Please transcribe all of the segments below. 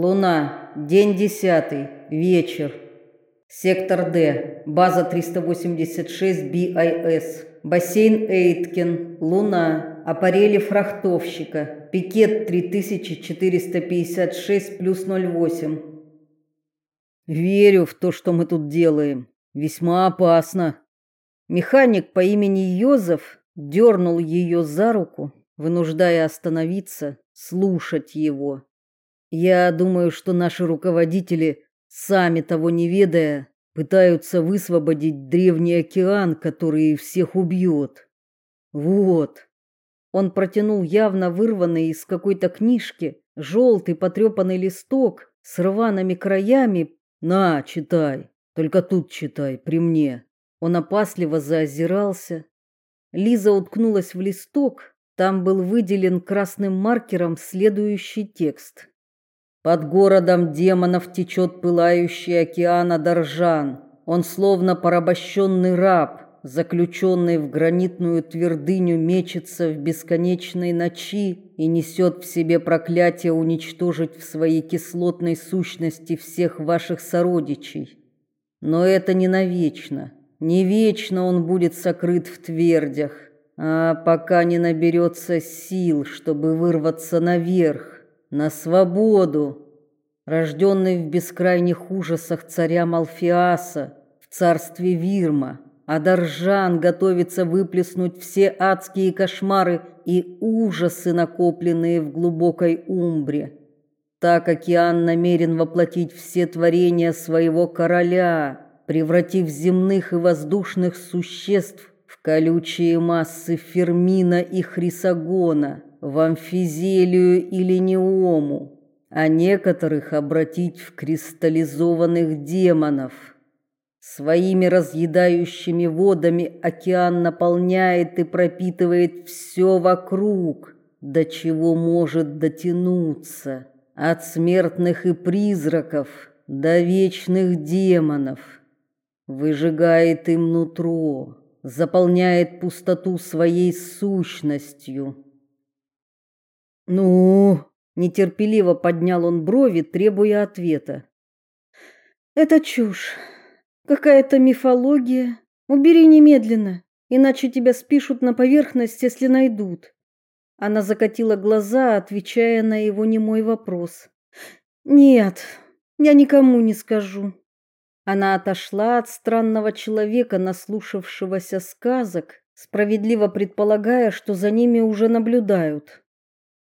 Луна. День десятый. Вечер. Сектор Д. База 386 БИС. Бассейн Эйткин. Луна. Аппарели фрахтовщика. Пикет 3456 плюс 08. Верю в то, что мы тут делаем. Весьма опасно. Механик по имени Йозеф дернул ее за руку, вынуждая остановиться, слушать его. Я думаю, что наши руководители, сами того не ведая, пытаются высвободить древний океан, который всех убьет. Вот. Он протянул явно вырванный из какой-то книжки желтый потрепанный листок с рваными краями. На, читай. Только тут читай, при мне. Он опасливо заозирался. Лиза уткнулась в листок. Там был выделен красным маркером следующий текст. Под городом демонов течет пылающий океан Адаржан. Он словно порабощенный раб, заключенный в гранитную твердыню, мечется в бесконечной ночи и несет в себе проклятие уничтожить в своей кислотной сущности всех ваших сородичей. Но это не навечно. Не вечно он будет сокрыт в твердях, а пока не наберется сил, чтобы вырваться наверх на свободу, рожденный в бескрайних ужасах царя Малфиаса в царстве Вирма. Адаржан готовится выплеснуть все адские кошмары и ужасы, накопленные в глубокой умбре. Так океан намерен воплотить все творения своего короля, превратив земных и воздушных существ в колючие массы фермина и хрисогона в амфизелию или неому, а некоторых обратить в кристаллизованных демонов. Своими разъедающими водами океан наполняет и пропитывает все вокруг, до чего может дотянуться, от смертных и призраков до вечных демонов. Выжигает им нутро, заполняет пустоту своей сущностью, ну, нетерпеливо поднял он брови, требуя ответа. Это чушь. Какая-то мифология. Убери немедленно, иначе тебя спишут на поверхность, если найдут. Она закатила глаза, отвечая на его немой вопрос. Нет, я никому не скажу. Она отошла от странного человека, наслушавшегося сказок, справедливо предполагая, что за ними уже наблюдают.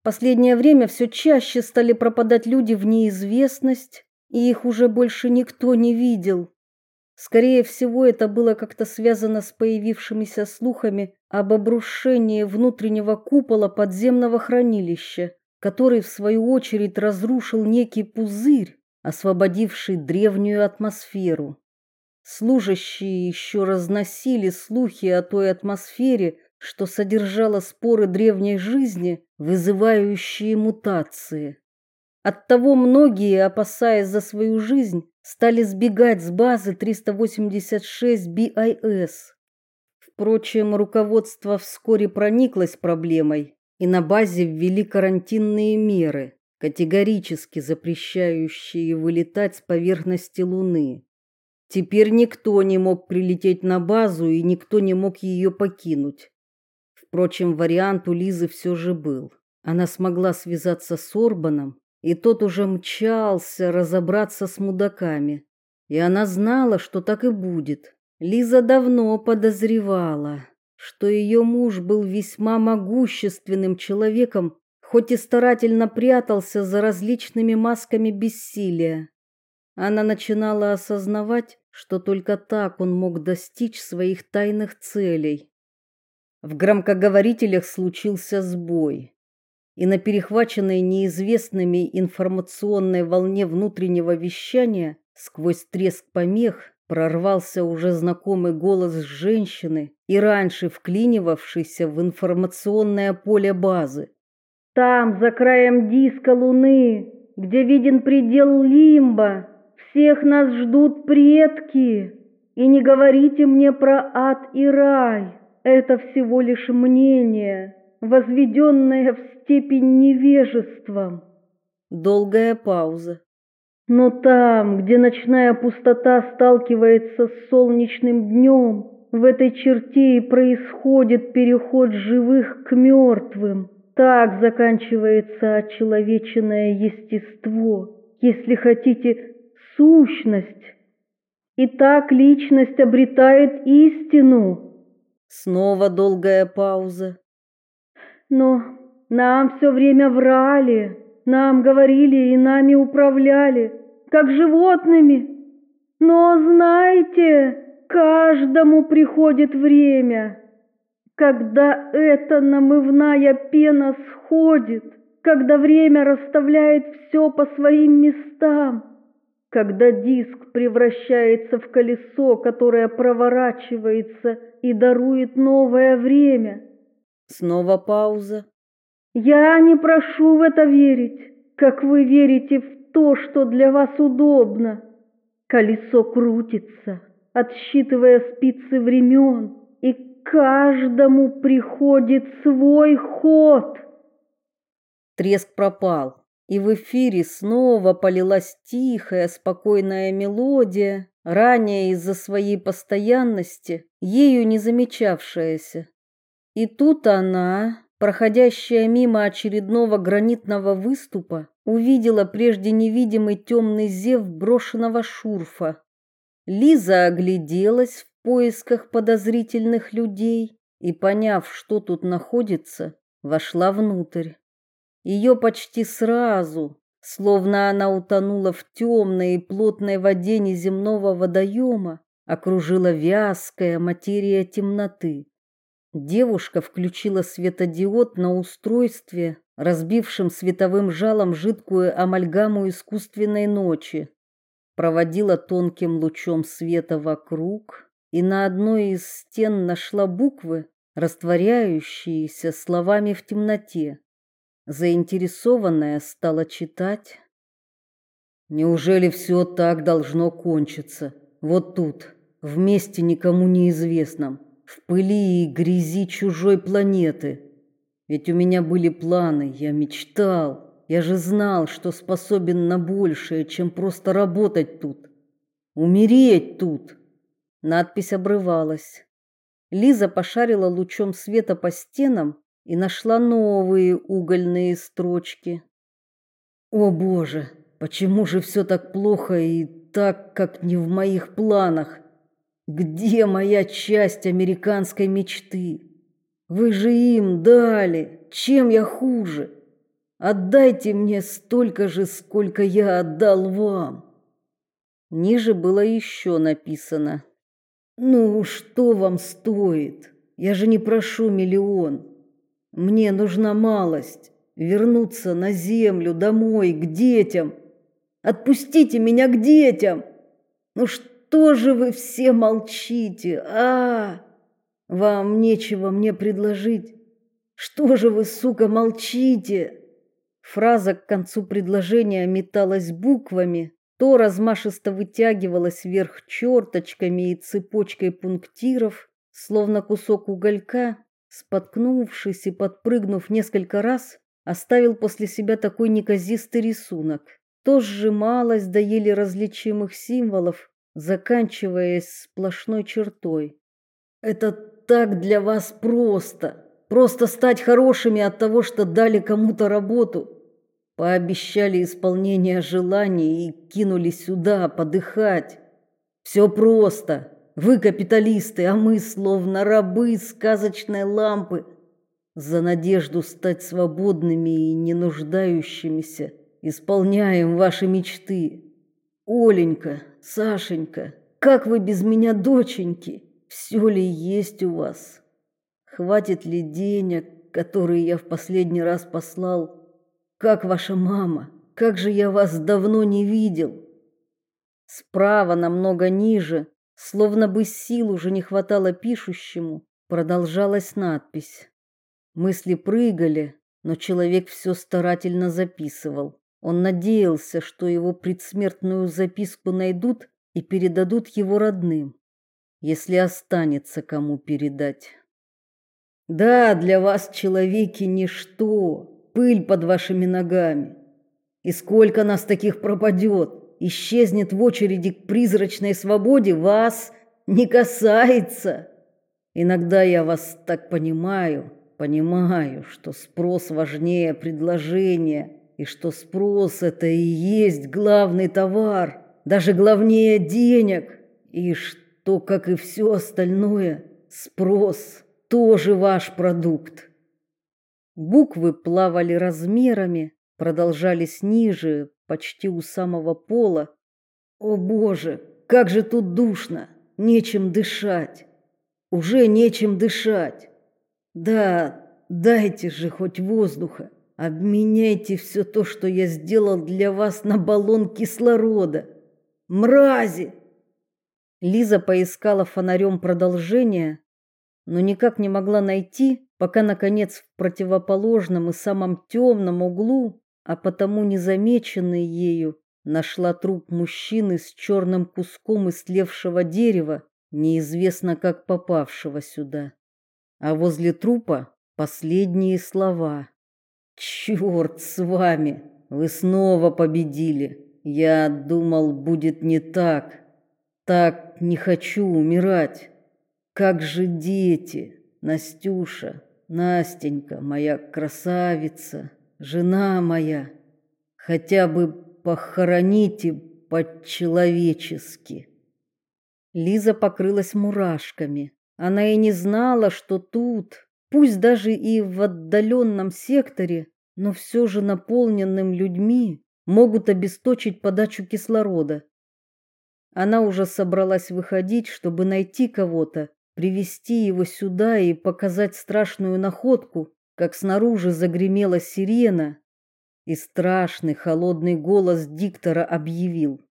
Последнее время все чаще стали пропадать люди в неизвестность, и их уже больше никто не видел. Скорее всего, это было как-то связано с появившимися слухами об обрушении внутреннего купола подземного хранилища, который в свою очередь разрушил некий пузырь, освободивший древнюю атмосферу. Служащие еще разносили слухи о той атмосфере, что содержало споры древней жизни, вызывающие мутации. Оттого многие, опасаясь за свою жизнь, стали сбегать с базы 386 BIS. Впрочем, руководство вскоре прониклось проблемой, и на базе ввели карантинные меры, категорически запрещающие вылетать с поверхности Луны. Теперь никто не мог прилететь на базу, и никто не мог ее покинуть. Впрочем, вариант у Лизы все же был. Она смогла связаться с Орбаном, и тот уже мчался разобраться с мудаками. И она знала, что так и будет. Лиза давно подозревала, что ее муж был весьма могущественным человеком, хоть и старательно прятался за различными масками бессилия. Она начинала осознавать, что только так он мог достичь своих тайных целей. В громкоговорителях случился сбой, и на перехваченной неизвестными информационной волне внутреннего вещания сквозь треск помех прорвался уже знакомый голос женщины и раньше вклинивавшийся в информационное поле базы. Там, за краем диска Луны, где виден предел Лимба, всех нас ждут предки. И не говорите мне про ад и рай. Это всего лишь мнение, возведенное в степень невежеством. Долгая пауза. Но там, где ночная пустота сталкивается с солнечным днем, в этой черте и происходит переход живых к мертвым. Так заканчивается очеловеченное естество, если хотите, сущность. И так личность обретает истину. Снова долгая пауза. Но нам все время врали, нам говорили и нами управляли, как животными. Но знаете, каждому приходит время, когда эта намывная пена сходит, когда время расставляет все по своим местам, когда диск превращается в колесо, которое проворачивается и дарует новое время. Снова пауза. Я не прошу в это верить, как вы верите в то, что для вас удобно. Колесо крутится, отсчитывая спицы времен, и каждому приходит свой ход. Треск пропал, и в эфире снова полилась тихая, спокойная мелодия, ранее из-за своей постоянности ею не замечавшаяся. И тут она, проходящая мимо очередного гранитного выступа, увидела прежде невидимый темный зев брошенного шурфа. Лиза огляделась в поисках подозрительных людей и, поняв, что тут находится, вошла внутрь. Ее почти сразу, словно она утонула в темной и плотной воде неземного водоема, окружила вязкая материя темноты. Девушка включила светодиод на устройстве, разбившем световым жалом жидкую амальгаму искусственной ночи. Проводила тонким лучом света вокруг и на одной из стен нашла буквы, растворяющиеся словами в темноте. Заинтересованная стала читать. Неужели все так должно кончиться? Вот тут, в месте никому неизвестном в пыли и грязи чужой планеты. Ведь у меня были планы, я мечтал, я же знал, что способен на большее, чем просто работать тут. Умереть тут. Надпись обрывалась. Лиза пошарила лучом света по стенам и нашла новые угольные строчки. О, боже, почему же все так плохо и так, как не в моих планах? Где моя часть американской мечты? Вы же им дали. Чем я хуже? Отдайте мне столько же, сколько я отдал вам. Ниже было еще написано: Ну, что вам стоит? Я же не прошу миллион. Мне нужна малость вернуться на землю, домой, к детям. Отпустите меня к детям. Ну что же вы все молчите? А, вам нечего мне предложить. Что же вы, сука, молчите? Фраза к концу предложения металась буквами, то размашисто вытягивалась вверх черточками и цепочкой пунктиров, словно кусок уголька, споткнувшись и подпрыгнув несколько раз, оставил после себя такой неказистый рисунок. То сжималось до еле различимых символов, заканчиваясь сплошной чертой. Это так для вас просто. Просто стать хорошими от того, что дали кому-то работу. Пообещали исполнение желаний и кинули сюда подыхать. Все просто. Вы капиталисты, а мы словно рабы сказочной лампы. За надежду стать свободными и не нуждающимися исполняем ваши мечты. Оленька, Сашенька, как вы без меня, доченьки? Все ли есть у вас? Хватит ли денег, которые я в последний раз послал? Как ваша мама? Как же я вас давно не видел? Справа намного ниже, словно бы сил уже не хватало пишущему, продолжалась надпись. Мысли прыгали, но человек все старательно записывал. Он надеялся, что его предсмертную записку найдут и передадут его родным, если останется кому передать. Да, для вас человеки ничто, пыль под вашими ногами. И сколько нас таких пропадет, исчезнет в очереди к призрачной свободе, вас не касается. Иногда я вас так понимаю, понимаю, что спрос важнее предложения, и что спрос это и есть главный товар, даже главнее денег, и что, как и все остальное, спрос тоже ваш продукт. Буквы плавали размерами, продолжались ниже, почти у самого пола. О, боже, как же тут душно, нечем дышать. Уже нечем дышать. Да, дайте же хоть воздуха. Обменяйте все то, что я сделал для вас на баллон кислорода. Мрази. Лиза поискала фонарем продолжение, но никак не могла найти, пока наконец в противоположном и самом темном углу а потому незамеченной ею нашла труп мужчины с черным куском истлевшего дерева, неизвестно как попавшего сюда. А возле трупа последние слова. «Черт с вами! Вы снова победили! Я думал, будет не так. Так не хочу умирать. Как же дети, Настюша, Настенька, моя красавица!» Жена моя, хотя бы похороните по-человечески. Лиза покрылась мурашками. Она и не знала, что тут, пусть даже и в отдаленном секторе, но все же наполненным людьми, могут обесточить подачу кислорода. Она уже собралась выходить, чтобы найти кого-то, привести его сюда и показать страшную находку, как снаружи загремела сирена, и страшный холодный голос диктора объявил: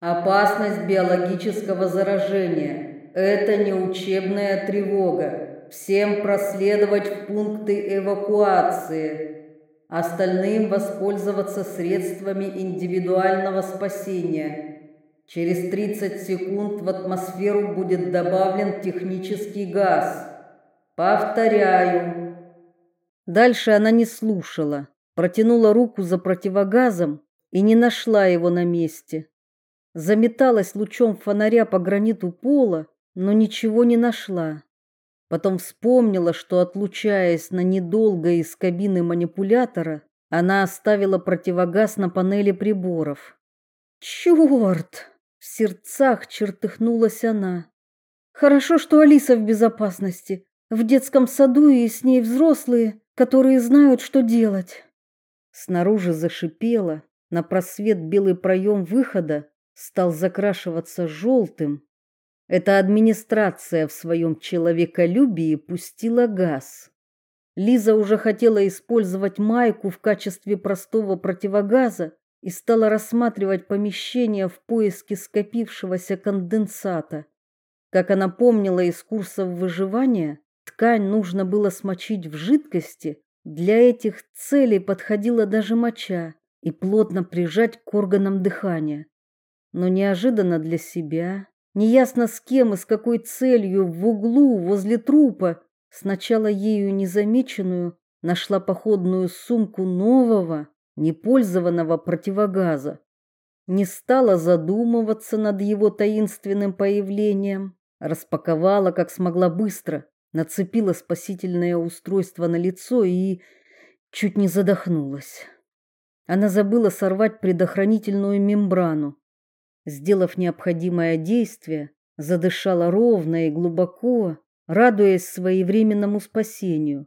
"Опасность биологического заражения. Это не учебная тревога. Всем проследовать в пункты эвакуации. Остальным воспользоваться средствами индивидуального спасения. Через 30 секунд в атмосферу будет добавлен технический газ. Повторяю, Дальше она не слушала, протянула руку за противогазом и не нашла его на месте. Заметалась лучом фонаря по граниту пола, но ничего не нашла. Потом вспомнила, что отлучаясь на недолго из кабины манипулятора, она оставила противогаз на панели приборов. Черт! В сердцах чертыхнулась она. Хорошо, что Алиса в безопасности. В детском саду и с ней взрослые которые знают, что делать. Снаружи зашипело, на просвет белый проем выхода стал закрашиваться желтым. Эта администрация в своем человеколюбии пустила газ. Лиза уже хотела использовать майку в качестве простого противогаза и стала рассматривать помещение в поиске скопившегося конденсата. Как она помнила из курсов выживания, Ткань нужно было смочить в жидкости, для этих целей подходила даже моча, и плотно прижать к органам дыхания. Но неожиданно для себя, неясно с кем и с какой целью в углу возле трупа, сначала ею незамеченную, нашла походную сумку нового, непользованного противогаза. Не стала задумываться над его таинственным появлением, распаковала как смогла быстро, нацепила спасительное устройство на лицо и чуть не задохнулась. Она забыла сорвать предохранительную мембрану. Сделав необходимое действие, задышала ровно и глубоко, радуясь своевременному спасению.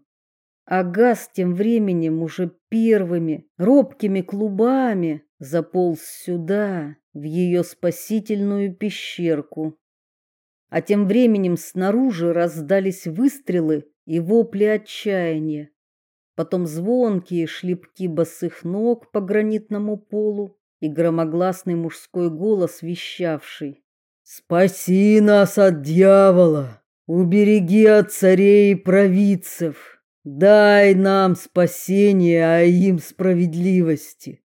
А газ тем временем уже первыми робкими клубами заполз сюда, в ее спасительную пещерку. А тем временем снаружи раздались выстрелы и вопли отчаяния. Потом звонкие шлепки босых ног по гранитному полу и громогласный мужской голос, вещавший: "Спаси нас от дьявола, убереги от царей и провидцев, дай нам спасение, а им справедливости".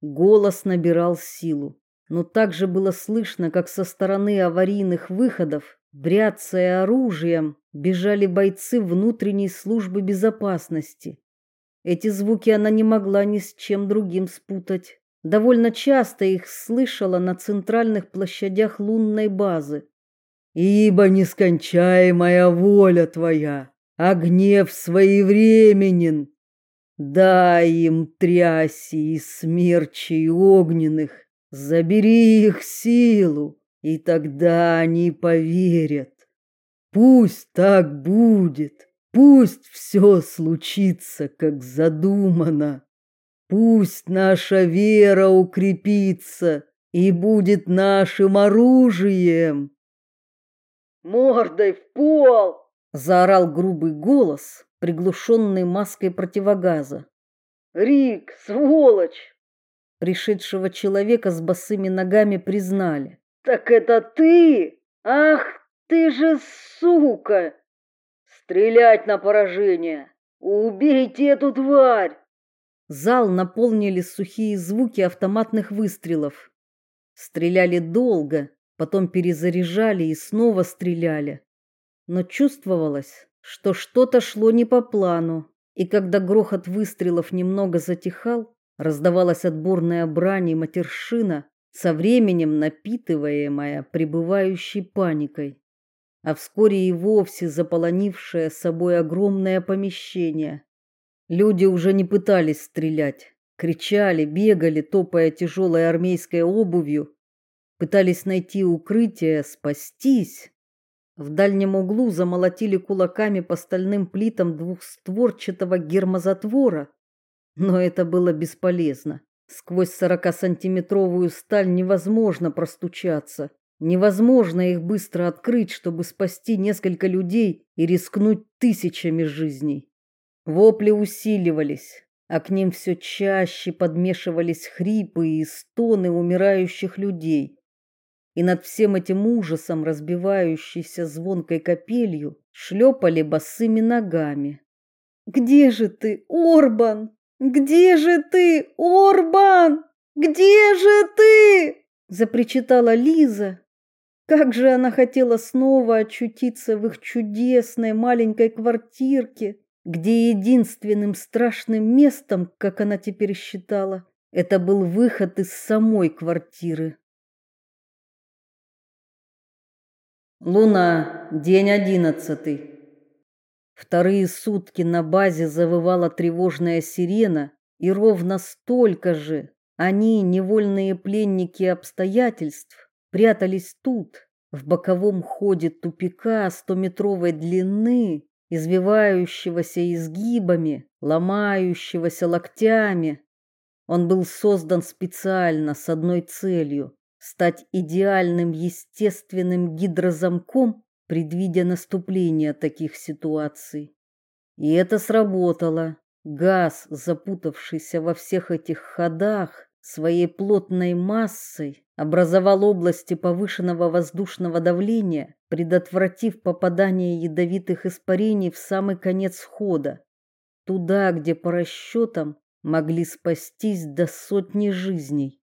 Голос набирал силу но также было слышно, как со стороны аварийных выходов, бряцая оружием, бежали бойцы внутренней службы безопасности. Эти звуки она не могла ни с чем другим спутать. Довольно часто их слышала на центральных площадях лунной базы. Ибо нескончаемая воля твоя, а гнев своевременен. Дай им тряси и смерчей огненных, забери их силу, и тогда они поверят. Пусть так будет, пусть все случится, как задумано. Пусть наша вера укрепится и будет нашим оружием. Мордой в пол, заорал грубый голос, приглушенный маской противогаза. Рик, сволочь! Пришедшего человека с босыми ногами признали. Так это ты? Ах, ты же сука! Стрелять на поражение! Убейте эту тварь! Зал наполнили сухие звуки автоматных выстрелов. Стреляли долго, потом перезаряжали и снова стреляли. Но чувствовалось, что что-то шло не по плану, и когда грохот выстрелов немного затихал, раздавалась отборная брань и матершина, со временем напитываемая пребывающей паникой, а вскоре и вовсе заполонившая собой огромное помещение. Люди уже не пытались стрелять, кричали, бегали, топая тяжелой армейской обувью, пытались найти укрытие, спастись. В дальнем углу замолотили кулаками по стальным плитам двухстворчатого гермозатвора, но это было бесполезно. Сквозь сорокасантиметровую сталь невозможно простучаться. Невозможно их быстро открыть, чтобы спасти несколько людей и рискнуть тысячами жизней. Вопли усиливались, а к ним все чаще подмешивались хрипы и стоны умирающих людей. И над всем этим ужасом, разбивающейся звонкой капелью, шлепали босыми ногами. «Где же ты, Орбан? Где же ты, Орбан? Где же ты?» запричитала Лиза. Как же она хотела снова очутиться в их чудесной маленькой квартирке, где единственным страшным местом, как она теперь считала, это был выход из самой квартиры. Луна, день одиннадцатый. Вторые сутки на базе завывала тревожная сирена, и ровно столько же они, невольные пленники обстоятельств, прятались тут, в боковом ходе тупика стометровой длины, извивающегося изгибами, ломающегося локтями. Он был создан специально с одной целью стать идеальным естественным гидрозамком, предвидя наступление таких ситуаций. И это сработало. Газ, запутавшийся во всех этих ходах, своей плотной массой образовал области повышенного воздушного давления, предотвратив попадание ядовитых испарений в самый конец хода, туда, где по расчетам могли спастись до сотни жизней.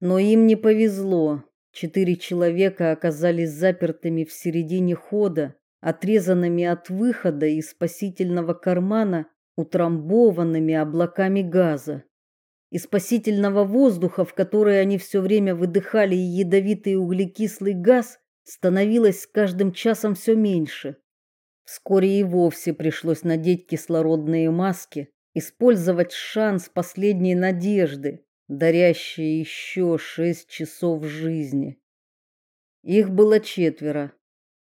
Но им не повезло. Четыре человека оказались запертыми в середине хода, отрезанными от выхода из спасительного кармана утрамбованными облаками газа и спасительного воздуха, в который они все время выдыхали ядовитый углекислый газ, становилось с каждым часом все меньше. Вскоре и вовсе пришлось надеть кислородные маски, использовать шанс последней надежды, дарящий еще шесть часов жизни. Их было четверо.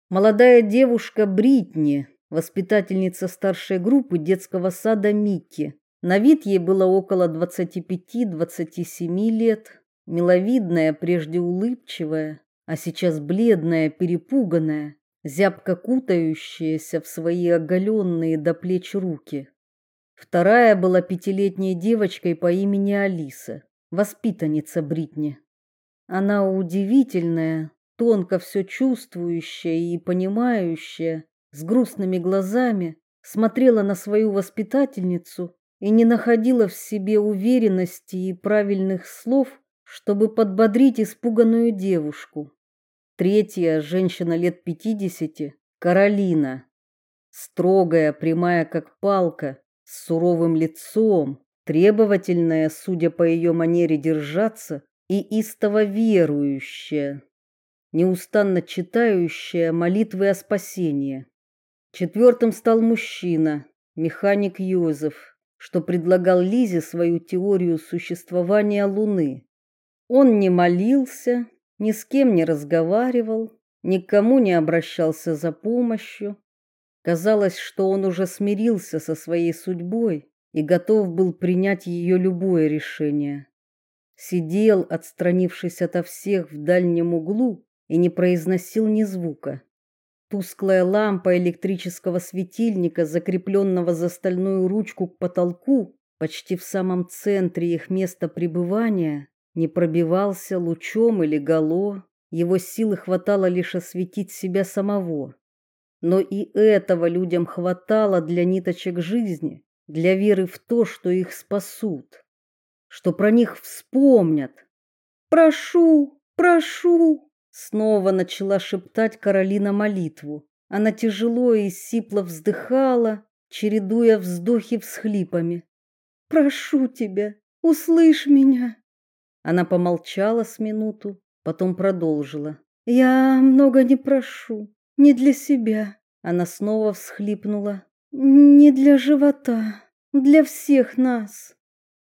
Молодая девушка Бритни, воспитательница старшей группы детского сада Микки, на вид ей было около 25-27 лет, миловидная, прежде улыбчивая, а сейчас бледная, перепуганная, зябко кутающаяся в свои оголенные до плеч руки. Вторая была пятилетней девочкой по имени Алиса, воспитанница Бритни. Она удивительная, тонко все чувствующая и понимающая, с грустными глазами, смотрела на свою воспитательницу и не находила в себе уверенности и правильных слов, чтобы подбодрить испуганную девушку. Третья, женщина лет пятидесяти, Каролина, строгая, прямая как палка, с суровым лицом, требовательная, судя по ее манере держаться, и истово верующая, неустанно читающая молитвы о спасении. Четвертым стал мужчина, механик Йозеф, что предлагал Лизе свою теорию существования Луны. Он не молился, ни с кем не разговаривал, никому не обращался за помощью. Казалось, что он уже смирился со своей судьбой и готов был принять ее любое решение. Сидел, отстранившись ото всех в дальнем углу, и не произносил ни звука. Тусклая лампа электрического светильника, закрепленного за стальную ручку к потолку, почти в самом центре их места пребывания, не пробивался лучом или гало, его силы хватало лишь осветить себя самого. Но и этого людям хватало для ниточек жизни, для веры в то, что их спасут, что про них вспомнят. «Прошу, прошу!» Снова начала шептать Каролина молитву. Она тяжело и сипло вздыхала, чередуя вздохи всхлипами. «Прошу тебя, услышь меня!» Она помолчала с минуту, потом продолжила. «Я много не прошу, не для себя». Она снова всхлипнула. «Не для живота, для всех нас».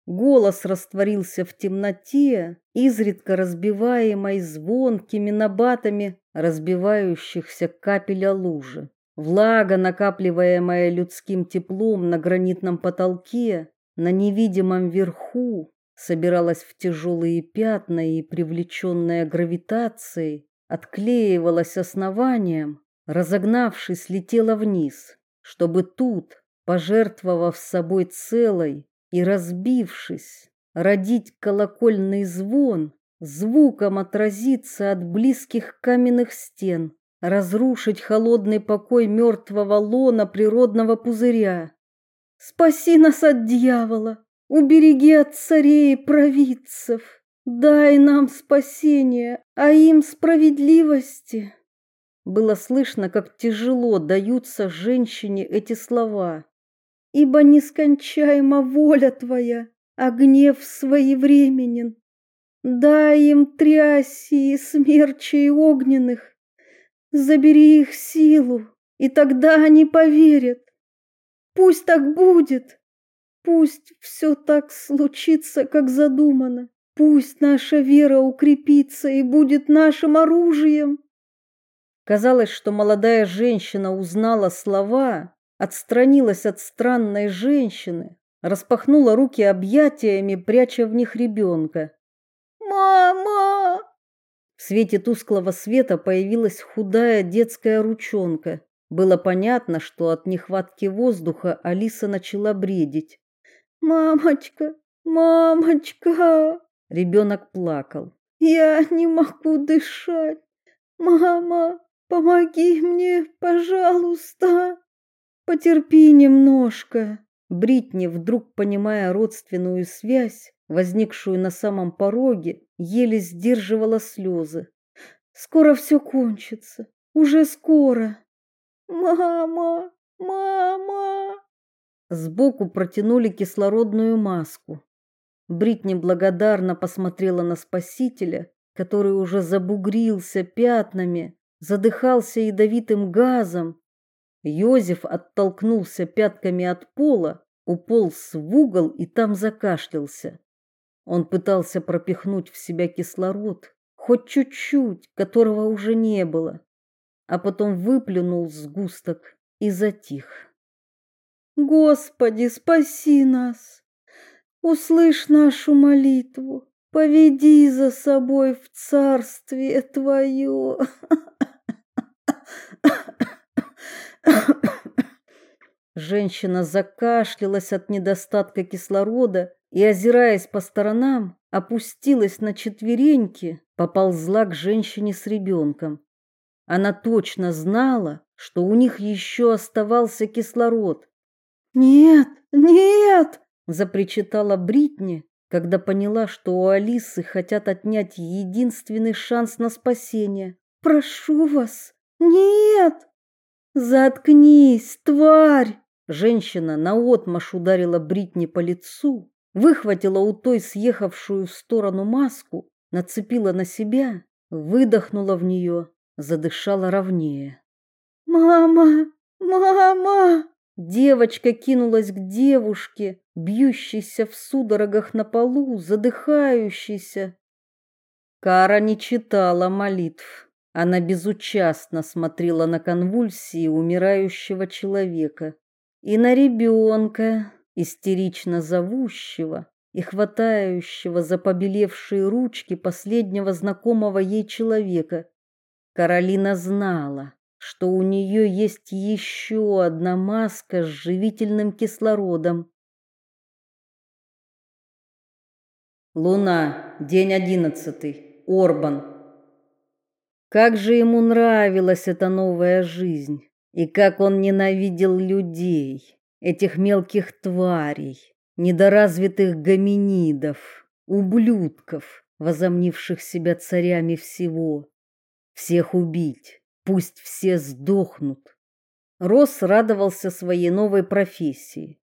Голос растворился в темноте, изредка разбиваемой звонкими набатами разбивающихся капель о лужи. Влага, накапливаемая людским теплом на гранитном потолке, на невидимом верху, собиралась в тяжелые пятна и, привлеченная гравитацией, отклеивалась основанием, разогнавшись, летела вниз, чтобы тут, пожертвовав собой целой и разбившись, родить колокольный звон, звуком отразиться от близких каменных стен, разрушить холодный покой мертвого лона природного пузыря. Спаси нас от дьявола, Убереги от царей и провидцев, дай нам спасение, а им справедливости. Было слышно, как тяжело даются женщине эти слова. Ибо нескончаема воля твоя, а гнев своевременен. Дай им тряси и смерчей огненных, забери их силу, и тогда они поверят. Пусть так будет. Пусть все так случится, как задумано. Пусть наша вера укрепится и будет нашим оружием. Казалось, что молодая женщина узнала слова, отстранилась от странной женщины, распахнула руки объятиями, пряча в них ребенка. «Мама!» В свете тусклого света появилась худая детская ручонка. Было понятно, что от нехватки воздуха Алиса начала бредить. Мамочка, мамочка. Ребенок плакал. Я не могу дышать. Мама, помоги мне, пожалуйста. Потерпи немножко. Бритни, вдруг понимая родственную связь, возникшую на самом пороге, еле сдерживала слезы. Скоро все кончится. Уже скоро. Мама, мама. Сбоку протянули кислородную маску. Бритни благодарно посмотрела на спасителя, который уже забугрился пятнами, задыхался ядовитым газом. Йозеф оттолкнулся пятками от пола, уполз в угол и там закашлялся. Он пытался пропихнуть в себя кислород, хоть чуть-чуть, которого уже не было, а потом выплюнул сгусток и затих. Господи, спаси нас! Услышь нашу молитву, поведи за собой в царствие Твое. Женщина закашлялась от недостатка кислорода и, озираясь по сторонам, опустилась на четвереньки, поползла к женщине с ребенком. Она точно знала, что у них еще оставался кислород, «Нет, нет!» – запричитала Бритни, когда поняла, что у Алисы хотят отнять единственный шанс на спасение. «Прошу вас, нет!» «Заткнись, тварь!» – женщина наотмашь ударила Бритни по лицу, выхватила у той съехавшую в сторону маску, нацепила на себя, выдохнула в нее, задышала ровнее. «Мама! Мама!» Девочка кинулась к девушке, бьющейся в судорогах на полу, задыхающейся. Кара не читала молитв. Она безучастно смотрела на конвульсии умирающего человека и на ребенка, истерично зовущего и хватающего за побелевшие ручки последнего знакомого ей человека. Каролина знала, что у нее есть еще одна маска с живительным кислородом. Луна, день одиннадцатый, Орбан. Как же ему нравилась эта новая жизнь, и как он ненавидел людей, этих мелких тварей, недоразвитых гоминидов, ублюдков, возомнивших себя царями всего. Всех убить, пусть все сдохнут. Росс радовался своей новой профессии.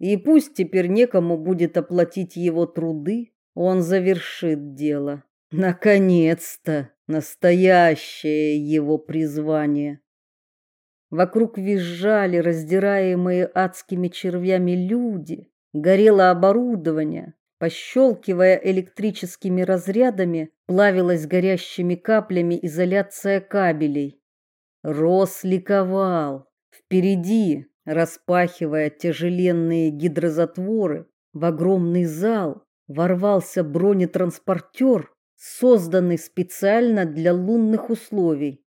И пусть теперь некому будет оплатить его труды, он завершит дело. Наконец-то настоящее его призвание. Вокруг визжали раздираемые адскими червями люди, горело оборудование, пощелкивая электрическими разрядами, плавилась горящими каплями изоляция кабелей. Рос ликовал. Впереди, распахивая тяжеленные гидрозатворы, в огромный зал ворвался бронетранспортер, созданный специально для лунных условий.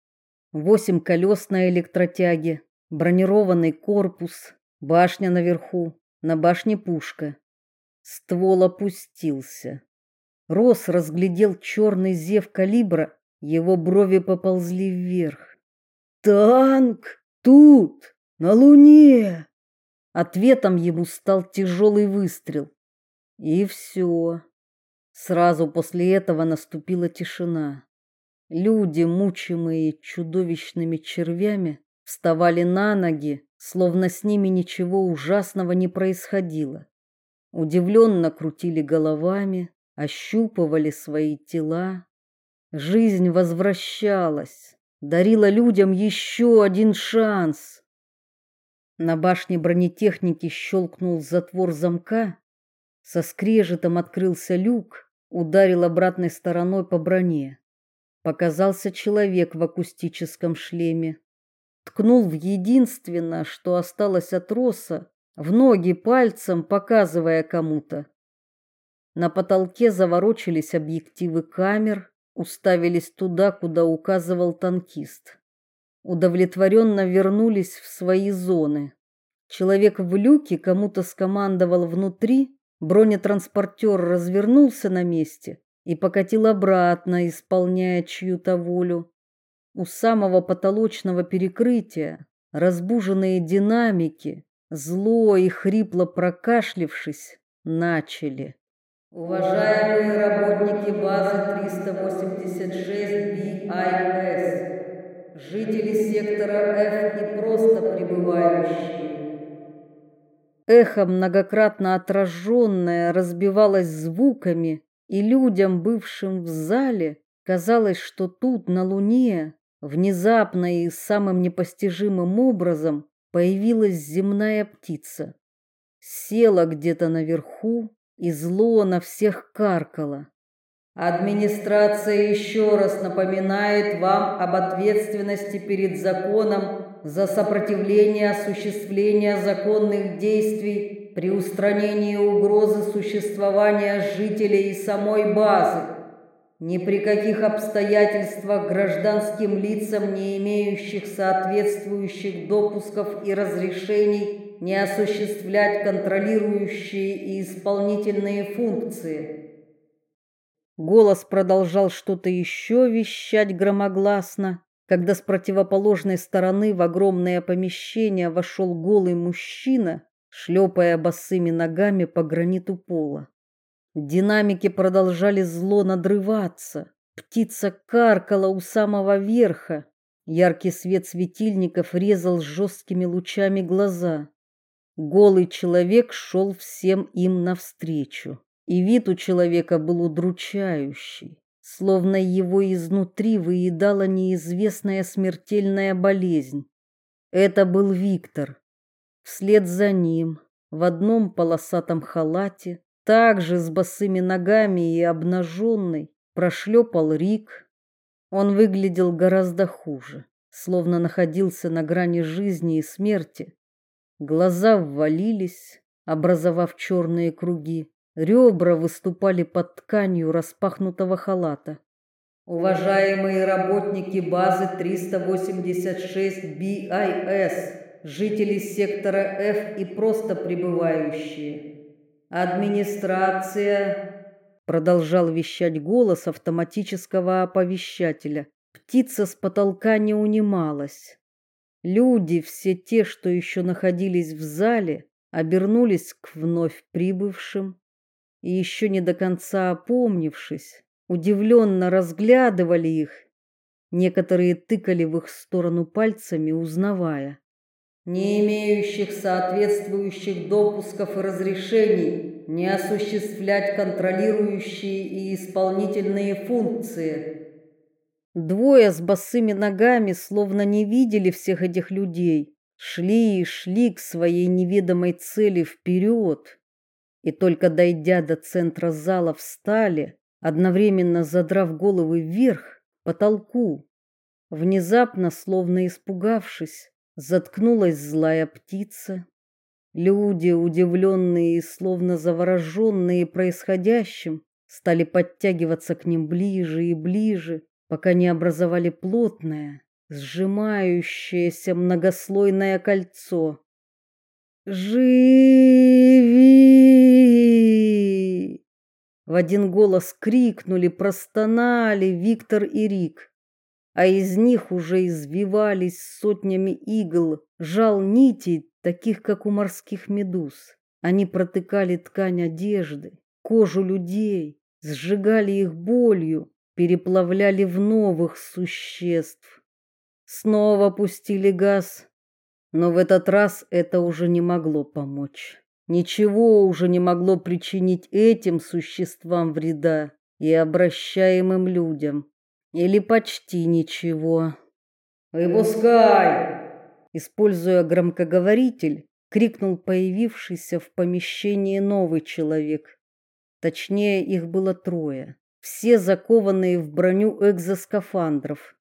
Восемь колес на электротяге, бронированный корпус, башня наверху, на башне пушка. Ствол опустился. Рос разглядел черный зев калибра, его брови поползли вверх. «Танк! Тут! На Луне!» Ответом ему стал тяжелый выстрел. И все. Сразу после этого наступила тишина. Люди, мучимые чудовищными червями, вставали на ноги, словно с ними ничего ужасного не происходило. Удивленно крутили головами, ощупывали свои тела. Жизнь возвращалась, дарила людям еще один шанс. На башне бронетехники щелкнул затвор замка, со скрежетом открылся люк, ударил обратной стороной по броне. Показался человек в акустическом шлеме. Ткнул в единственное, что осталось от роса, в ноги пальцем, показывая кому-то. На потолке заворочились объективы камер, уставились туда, куда указывал танкист. Удовлетворенно вернулись в свои зоны. Человек в люке кому-то скомандовал внутри, Бронетранспортер развернулся на месте и покатил обратно, исполняя чью-то волю. У самого потолочного перекрытия разбуженные динамики, зло и хрипло прокашлившись, начали. Уважаемые работники базы 386 BIS, жители сектора F и просто прибывающие, Эхо, многократно отраженное, разбивалось звуками, и людям, бывшим в зале, казалось, что тут, на Луне, внезапно и самым непостижимым образом появилась земная птица. Села где-то наверху и зло на всех каркала. Администрация еще раз напоминает вам об ответственности перед законом за сопротивление осуществления законных действий при устранении угрозы существования жителей и самой базы. Ни при каких обстоятельствах гражданским лицам, не имеющих соответствующих допусков и разрешений, не осуществлять контролирующие и исполнительные функции. Голос продолжал что-то еще вещать громогласно, когда с противоположной стороны в огромное помещение вошел голый мужчина, шлепая босыми ногами по граниту пола. Динамики продолжали зло надрываться. Птица каркала у самого верха. Яркий свет светильников резал жесткими лучами глаза. Голый человек шел всем им навстречу, и вид у человека был удручающий, словно его изнутри выедала неизвестная смертельная болезнь. Это был Виктор. Вслед за ним, в одном полосатом халате, также с босыми ногами и обнаженный, прошлепал Рик. Он выглядел гораздо хуже, словно находился на грани жизни и смерти. Глаза ввалились, образовав черные круги. Ребра выступали под тканью распахнутого халата. Уважаемые работники базы 386 BIS, жители сектора F и просто прибывающие. Администрация продолжал вещать голос автоматического оповещателя. Птица с потолка не унималась. Люди, все те, что еще находились в зале, обернулись к вновь прибывшим и еще не до конца опомнившись, удивленно разглядывали их. Некоторые тыкали в их сторону пальцами, узнавая. Не имеющих соответствующих допусков и разрешений не осуществлять контролирующие и исполнительные функции – Двое с босыми ногами словно не видели всех этих людей, шли и шли к своей неведомой цели вперед. И только дойдя до центра зала, встали, одновременно задрав головы вверх, потолку. Внезапно, словно испугавшись, заткнулась злая птица. Люди, удивленные и словно завороженные происходящим, стали подтягиваться к ним ближе и ближе, пока не образовали плотное, сжимающееся многослойное кольцо. Живи! В один голос крикнули, простонали Виктор и Рик, а из них уже извивались сотнями игл, жал нитей, таких как у морских медуз. Они протыкали ткань одежды, кожу людей, сжигали их болью, переплавляли в новых существ. Снова пустили газ, но в этот раз это уже не могло помочь. Ничего уже не могло причинить этим существам вреда и обращаемым людям. Или почти ничего. «Выпускай!» Используя громкоговоритель, крикнул появившийся в помещении новый человек. Точнее, их было трое все закованные в броню экзоскафандров.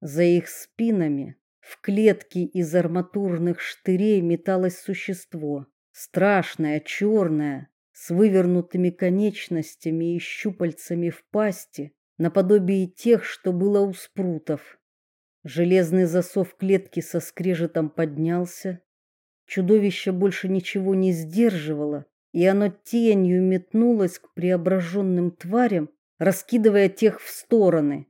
За их спинами в клетке из арматурных штырей металось существо, страшное, черное, с вывернутыми конечностями и щупальцами в пасти, наподобие тех, что было у спрутов. Железный засов клетки со скрежетом поднялся. Чудовище больше ничего не сдерживало, и оно тенью метнулось к преображенным тварям, раскидывая тех в стороны.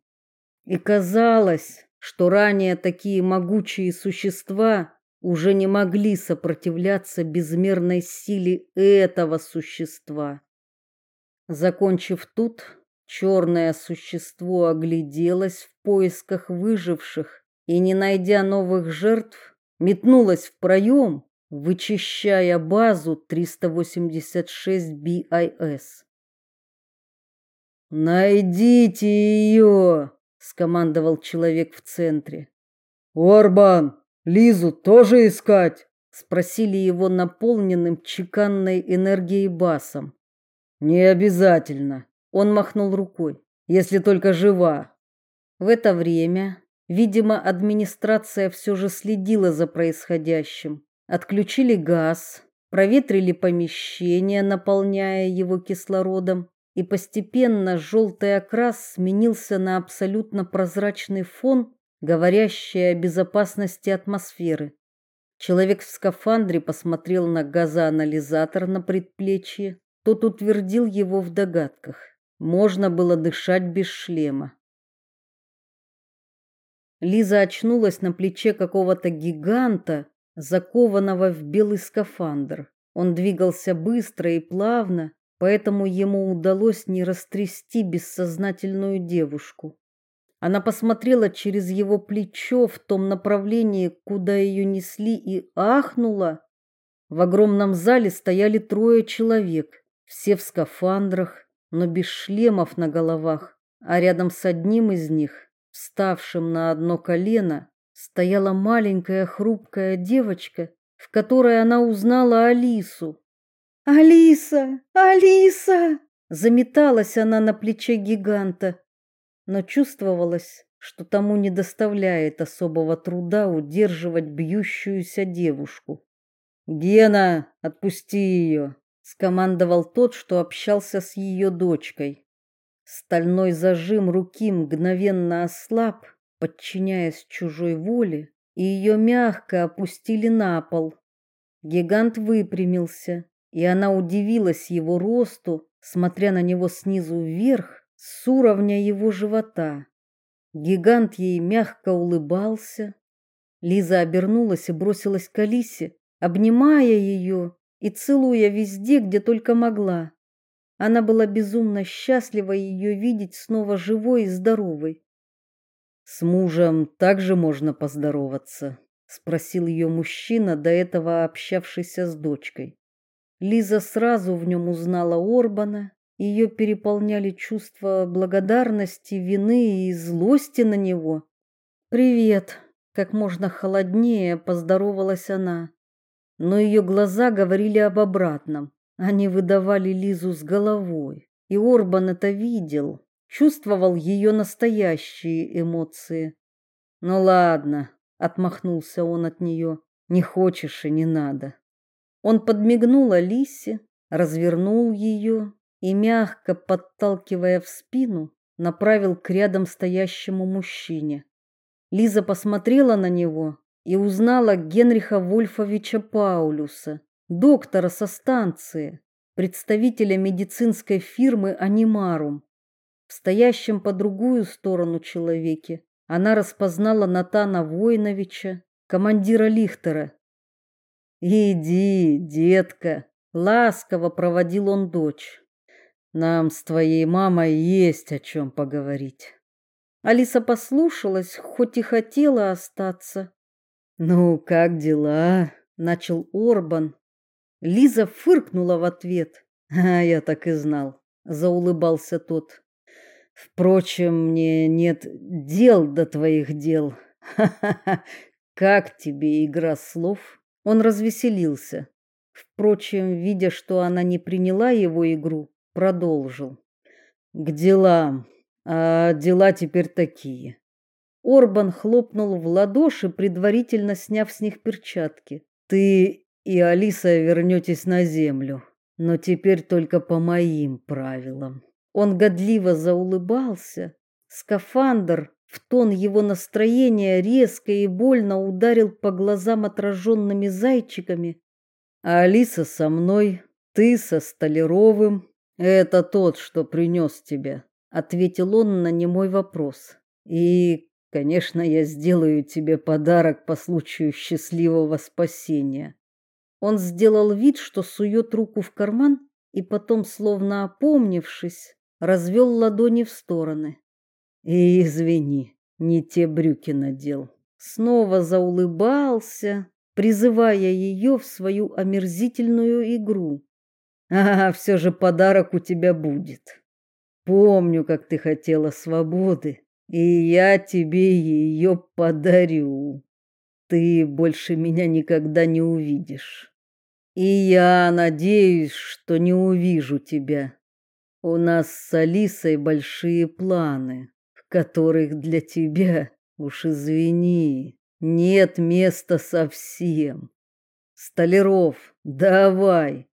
И казалось, что ранее такие могучие существа уже не могли сопротивляться безмерной силе этого существа. Закончив тут, черное существо огляделось в поисках выживших и, не найдя новых жертв, метнулось в проем, вычищая базу 386 BIS. Найдите ее!» — скомандовал человек в центре. «Орбан, Лизу тоже искать?» — спросили его наполненным чеканной энергией басом. «Не обязательно», — он махнул рукой, — «если только жива». В это время, видимо, администрация все же следила за происходящим. Отключили газ, проветрили помещение, наполняя его кислородом, и постепенно желтый окрас сменился на абсолютно прозрачный фон, говорящий о безопасности атмосферы. Человек в скафандре посмотрел на газоанализатор на предплечье. Тот утвердил его в догадках. Можно было дышать без шлема. Лиза очнулась на плече какого-то гиганта, закованного в белый скафандр. Он двигался быстро и плавно, поэтому ему удалось не растрясти бессознательную девушку. Она посмотрела через его плечо в том направлении, куда ее несли, и ахнула. В огромном зале стояли трое человек, все в скафандрах, но без шлемов на головах, а рядом с одним из них, вставшим на одно колено, стояла маленькая хрупкая девочка, в которой она узнала Алису. «Алиса! Алиса!» Заметалась она на плече гиганта, но чувствовалось, что тому не доставляет особого труда удерживать бьющуюся девушку. «Гена, отпусти ее!» — скомандовал тот, что общался с ее дочкой. Стальной зажим руки мгновенно ослаб, подчиняясь чужой воле, и ее мягко опустили на пол. Гигант выпрямился, и она удивилась его росту, смотря на него снизу вверх, с уровня его живота. Гигант ей мягко улыбался. Лиза обернулась и бросилась к Алисе, обнимая ее и целуя везде, где только могла. Она была безумно счастлива ее видеть снова живой и здоровой. С мужем также можно поздороваться, спросил ее мужчина, до этого общавшийся с дочкой. Лиза сразу в нем узнала Орбана, ее переполняли чувства благодарности, вины и злости на него. Привет, как можно холоднее поздоровалась она. Но ее глаза говорили об обратном. Они выдавали Лизу с головой, и Орбан это видел чувствовал ее настоящие эмоции. "Ну ладно", отмахнулся он от нее. "Не хочешь и не надо". Он подмигнул Алисе, развернул ее и мягко подталкивая в спину, направил к рядом стоящему мужчине. Лиза посмотрела на него и узнала Генриха Вольфовича Паулюса, доктора со станции, представителя медицинской фирмы Анимарум. В стоящем по другую сторону человеке она распознала Натана Войновича, командира Лихтера. «Иди, детка!» — ласково проводил он дочь. «Нам с твоей мамой есть о чем поговорить». Алиса послушалась, хоть и хотела остаться. «Ну, как дела?» — начал Орбан. Лиза фыркнула в ответ. «А я так и знал», — заулыбался тот. Впрочем, мне нет дел до твоих дел. Ха-ха-ха. Как тебе игра слов? Он развеселился. Впрочем, видя, что она не приняла его игру, продолжил. К делам. А дела теперь такие. Орбан хлопнул в ладоши, предварительно сняв с них перчатки. Ты и Алиса вернетесь на землю, но теперь только по моим правилам. Он годливо заулыбался. Скафандр в тон его настроения резко и больно ударил по глазам отраженными зайчиками. А Алиса со мной, ты со Столяровым. Это тот, что принес тебя, ответил он на немой вопрос. И, конечно, я сделаю тебе подарок по случаю счастливого спасения. Он сделал вид, что сует руку в карман, и потом, словно опомнившись, развел ладони в стороны. И извини, не те брюки надел. Снова заулыбался, призывая ее в свою омерзительную игру. А, все же подарок у тебя будет. Помню, как ты хотела свободы, и я тебе ее подарю. Ты больше меня никогда не увидишь. И я надеюсь, что не увижу тебя. У нас с Алисой большие планы, в которых для тебя, уж извини, нет места совсем. Столяров, давай.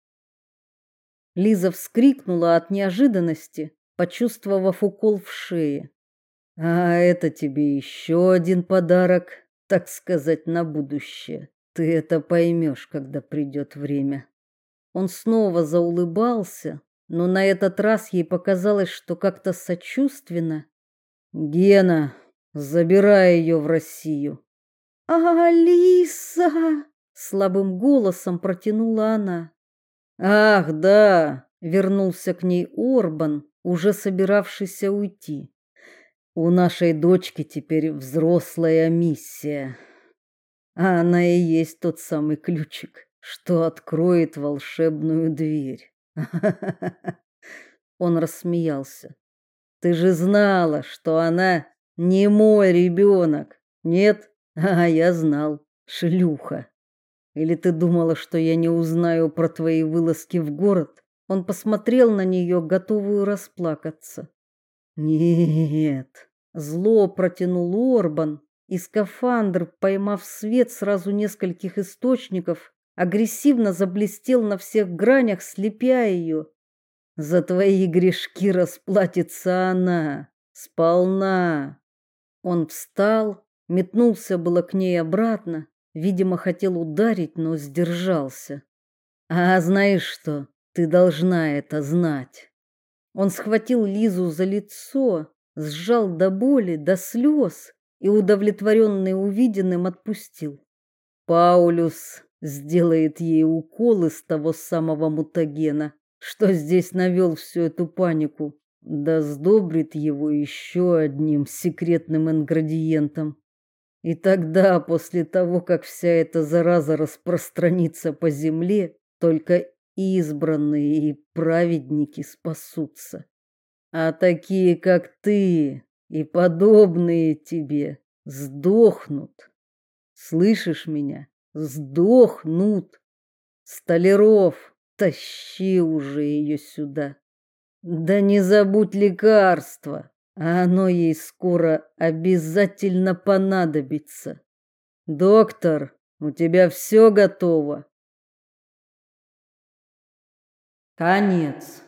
Лиза вскрикнула от неожиданности, почувствовав укол в шее. А это тебе еще один подарок, так сказать, на будущее. Ты это поймешь, когда придет время. Он снова заулыбался, но на этот раз ей показалось, что как-то сочувственно. Гена, забирай ее в Россию. Алиса, слабым голосом протянула она. Ах, да, вернулся к ней Орбан, уже собиравшийся уйти. У нашей дочки теперь взрослая миссия. А она и есть тот самый ключик. что откроет волшебную дверь. Он рассмеялся. Ты же знала, что она не мой ребенок. Нет? А я знал. Шлюха. Или ты думала, что я не узнаю про твои вылазки в город? Он посмотрел на нее, готовую расплакаться. Нет. Зло протянул Орбан, и скафандр, поймав свет сразу нескольких источников, агрессивно заблестел на всех гранях, слепя ее. За твои грешки расплатится она сполна. Он встал, метнулся было к ней обратно, видимо, хотел ударить, но сдержался. А знаешь что? Ты должна это знать. Он схватил Лизу за лицо, сжал до боли, до слез и удовлетворенный увиденным отпустил. Паулюс сделает ей укол из того самого мутагена, что здесь навел всю эту панику, да сдобрит его еще одним секретным ингредиентом. И тогда, после того, как вся эта зараза распространится по земле, только избранные и праведники спасутся. А такие, как ты, и подобные тебе сдохнут. Слышишь меня? Сдохнут. Столяров, тащи уже ее сюда. Да не забудь лекарство, а оно ей скоро обязательно понадобится. Доктор, у тебя все готово. Конец.